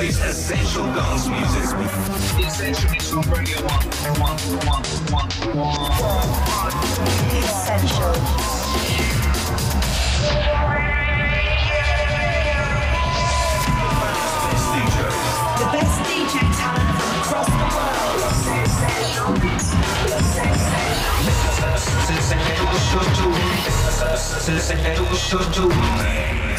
DJ's Essential Dance Music. Essential Mix on Radio 1. 1, 1, 1, 1. Essential. The best DJ talent from across the world. Radio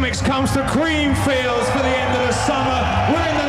Mix comes to Creamfields for the end of the summer. We're in the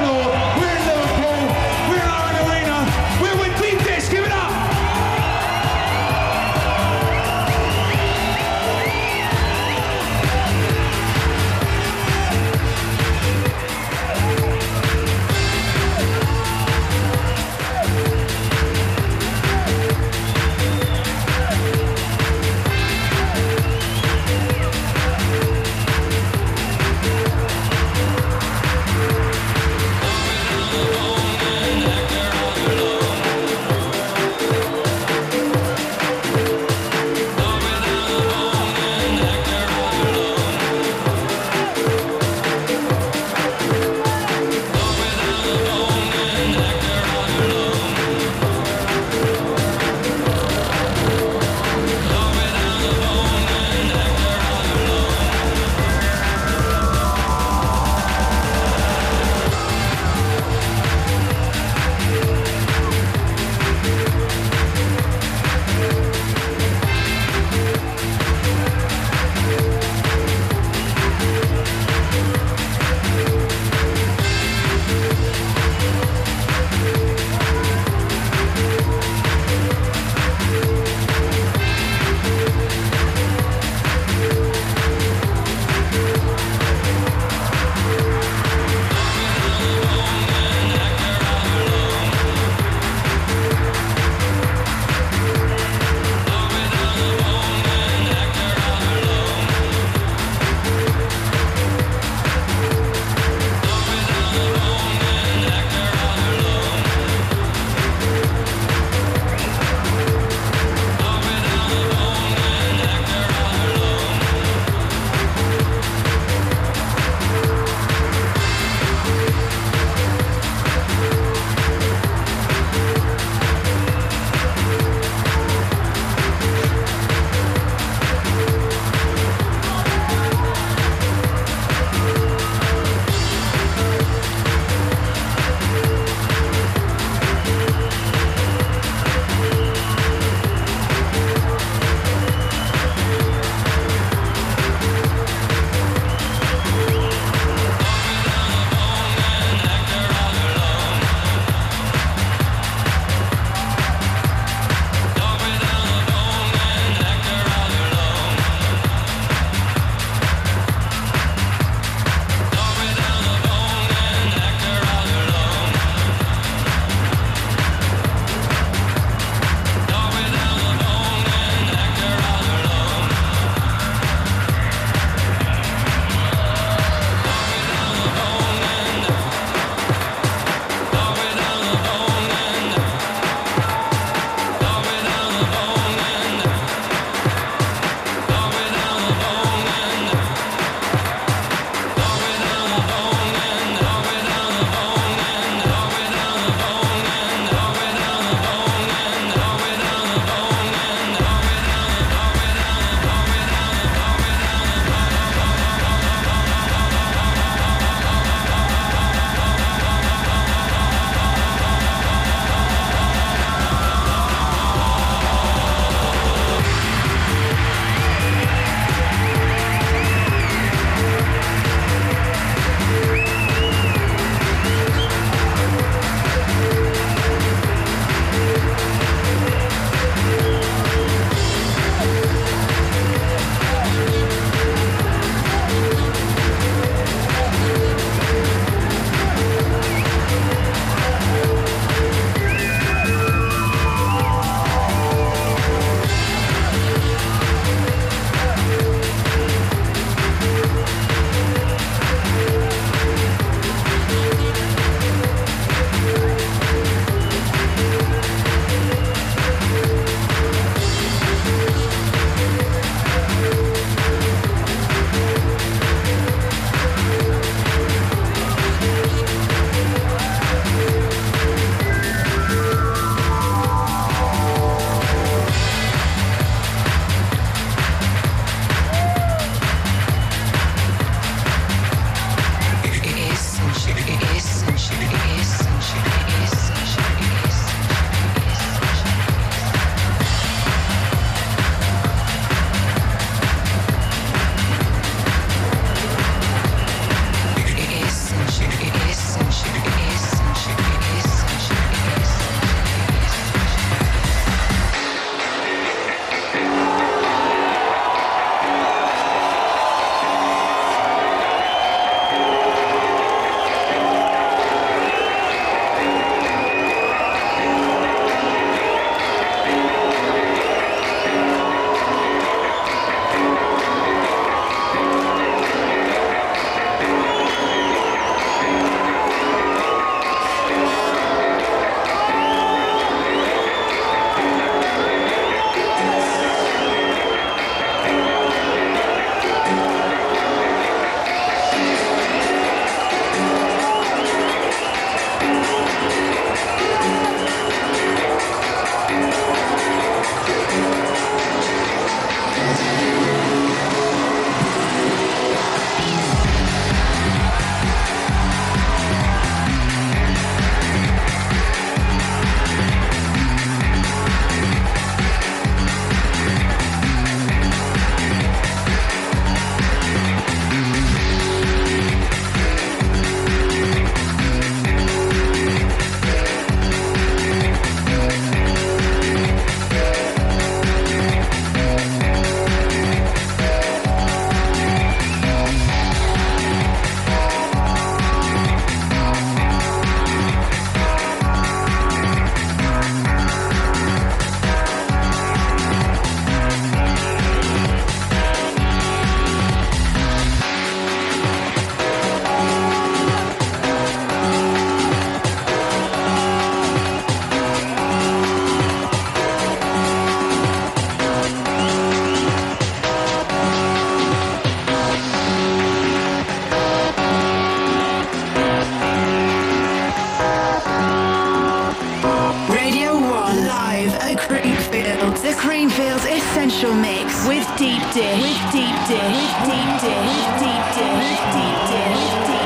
Digital mix with deep dish. With deep dish. With deep dish. With deep dish. With deep dish. With deep dish.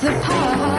the power.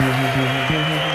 Thank you.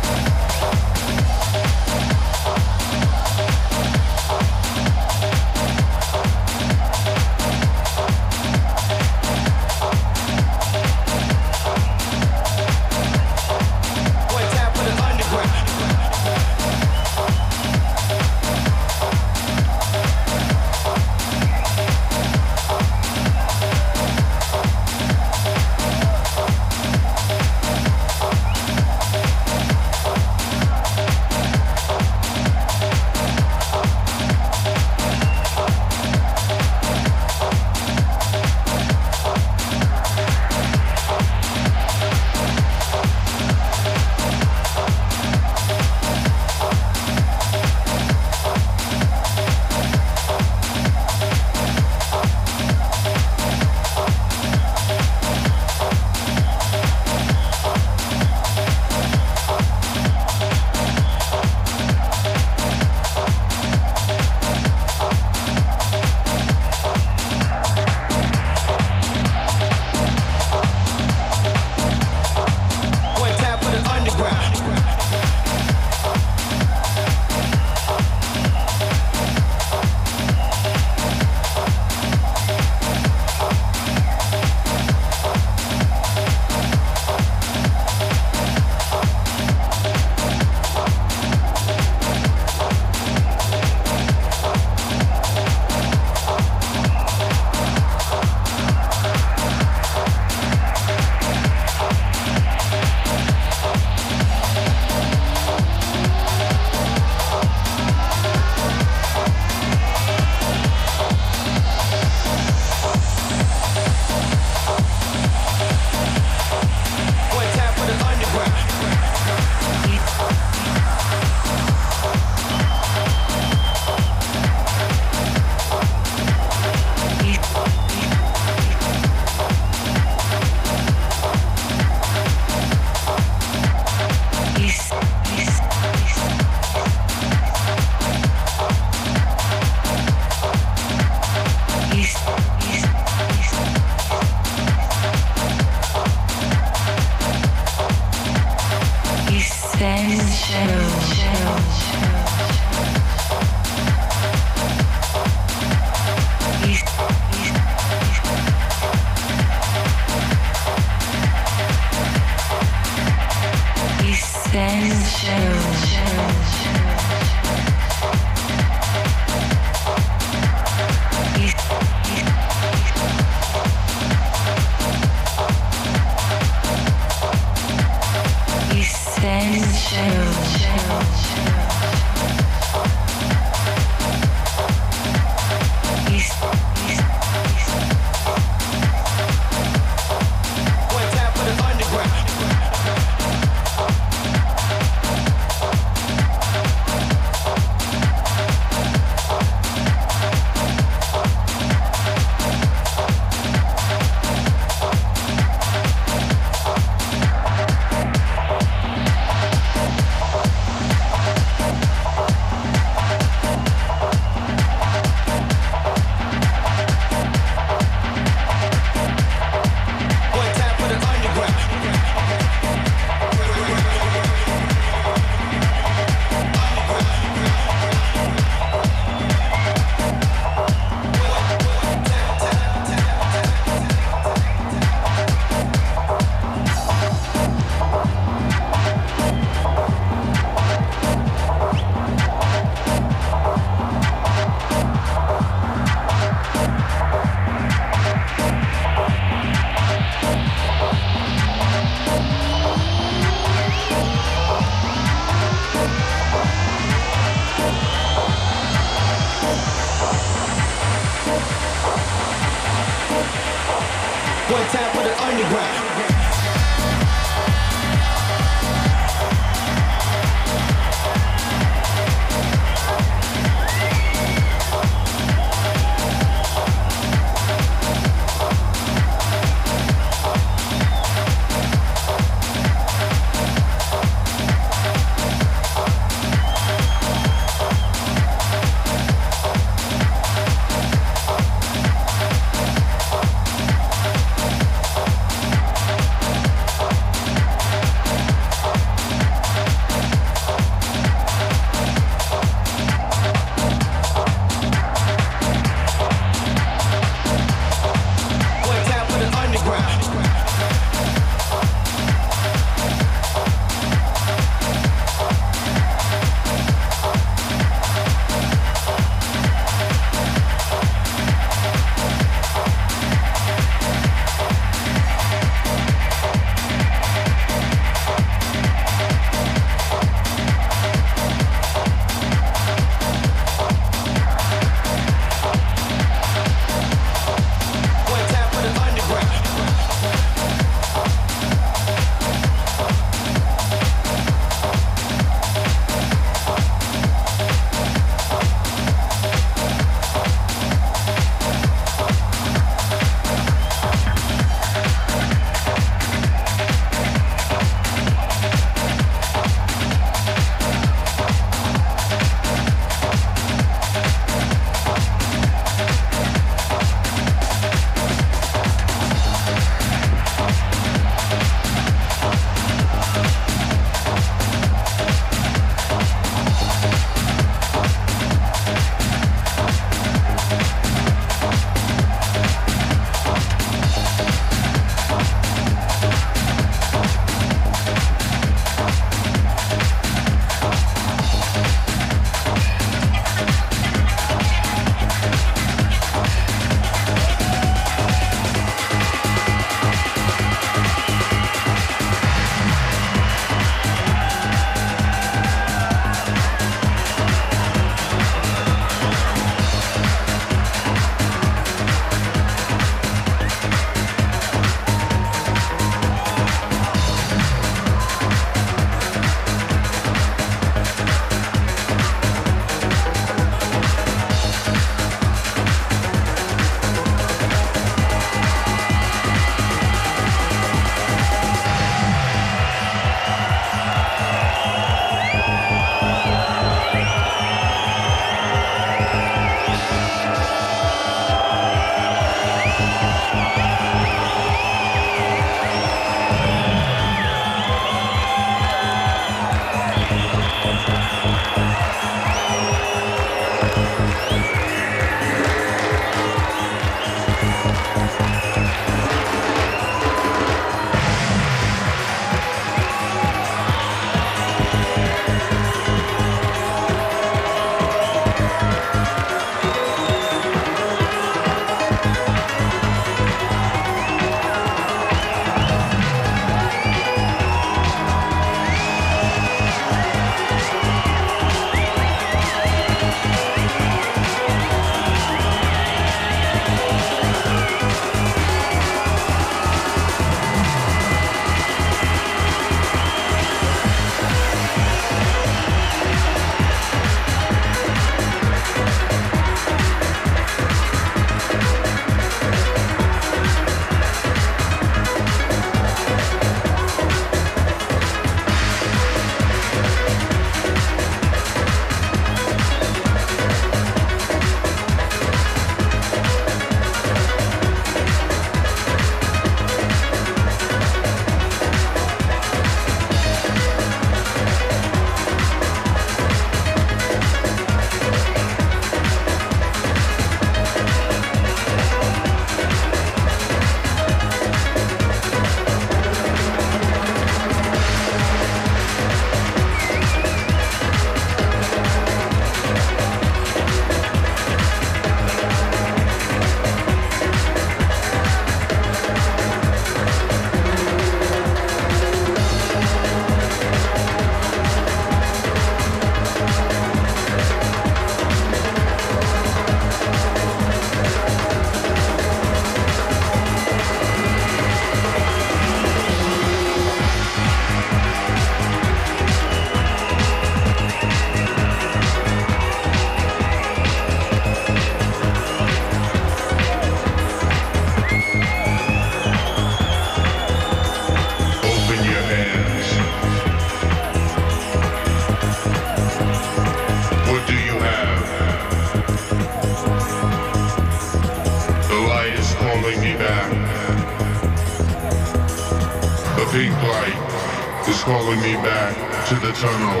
light is calling me back to the tunnel.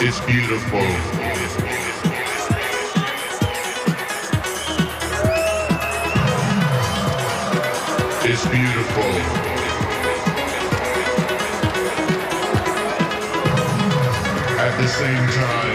It's beautiful. It's beautiful. At the same time,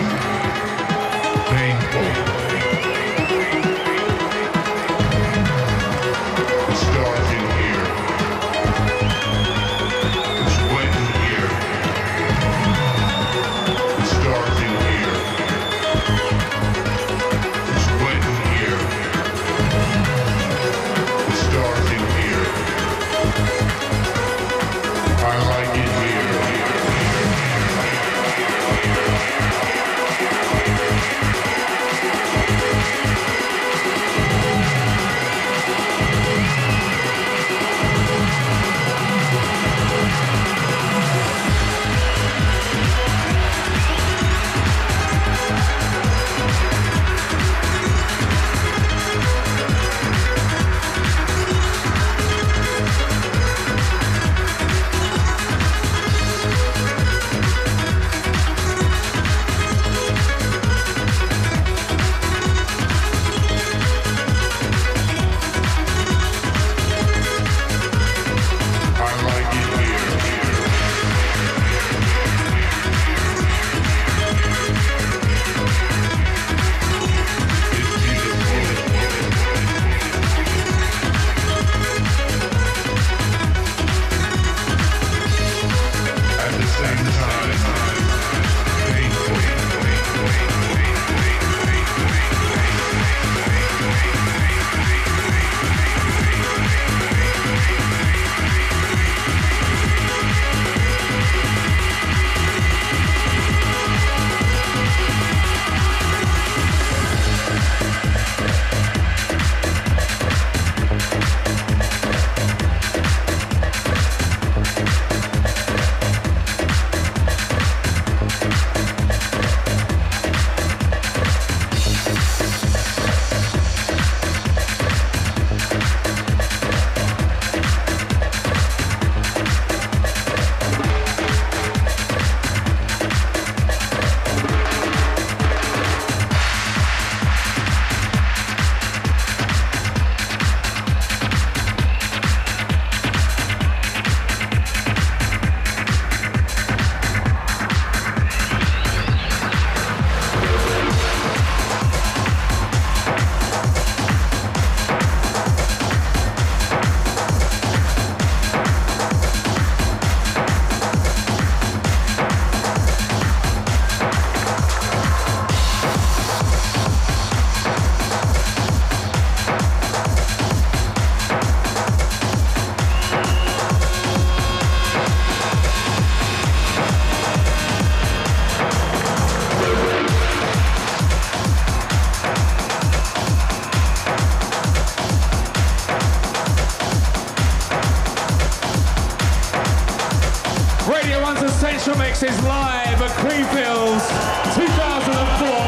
Ultramix is live at Creamfields 2004.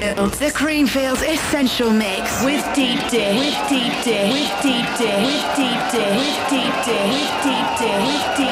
Creamfields. The Creamfields Essential Mix with Deep Dish. With Deep Dish. With Deep Dish. With Deep Dish. With Deep Dish. With Deep Dish. With Deep Dish.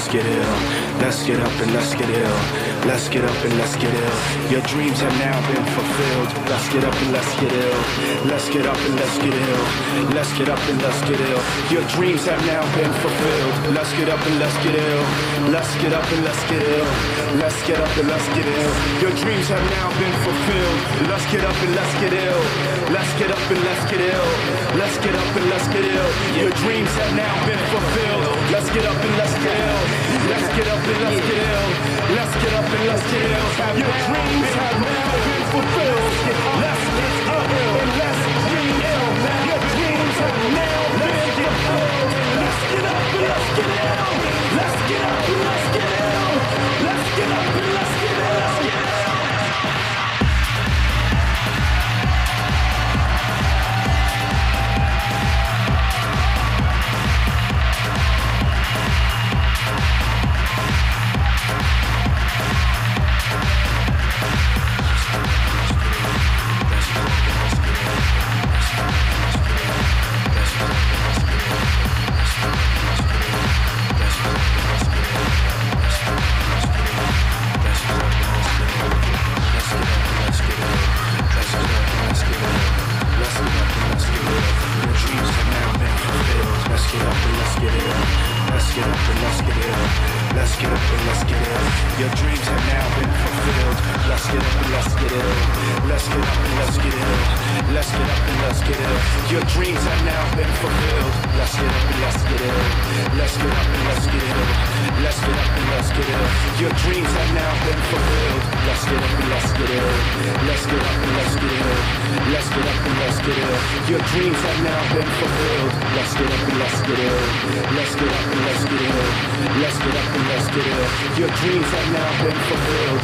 Let's get ill. Let's get up and let's get ill. Let's get up and let's get ill. Your dreams have now been fulfilled. Let's get up and let's get ill. Let's get up and let's get ill. Let's get up and let's get ill. Your dreams have now been fulfilled. Let's get up and let's get ill. Let's get up and let's get ill. Let's get up and let's get ill. Your dreams have now been fulfilled. Let's get up and let's get ill. Let's get up and let's get ill. Let's get up and let's get ill. Your dreams have now been fulfilled. Let's get up and let's get ill. Let's get up and let's get ill. Let's get up and let's get ill. Your dreams have now been fulfilled. Let's get up and let's get ill. Your dreams have now been fulfilled. Let's get up and let's get ill. Let's get up and let's get ill. Let's get up and let's get ill. get up and let's get it. Your dreams have now been fulfilled. Let's get up and let's get it. Let's get up and let's get it. Let's get up and let's get it. Your dreams have now been fulfilled. Let's get up and let's get it. Let's get up and let's get it. Let's get up and let's get it. Your dreams have now been fulfilled. Let's get up and let's get it. Let's get up and let's get it. Let's get up and let's get it. Your dreams have now been fulfilled. Let's get up and let's get it. Let's get up and let's get it. Let's get up and Your dreams have now been fulfilled.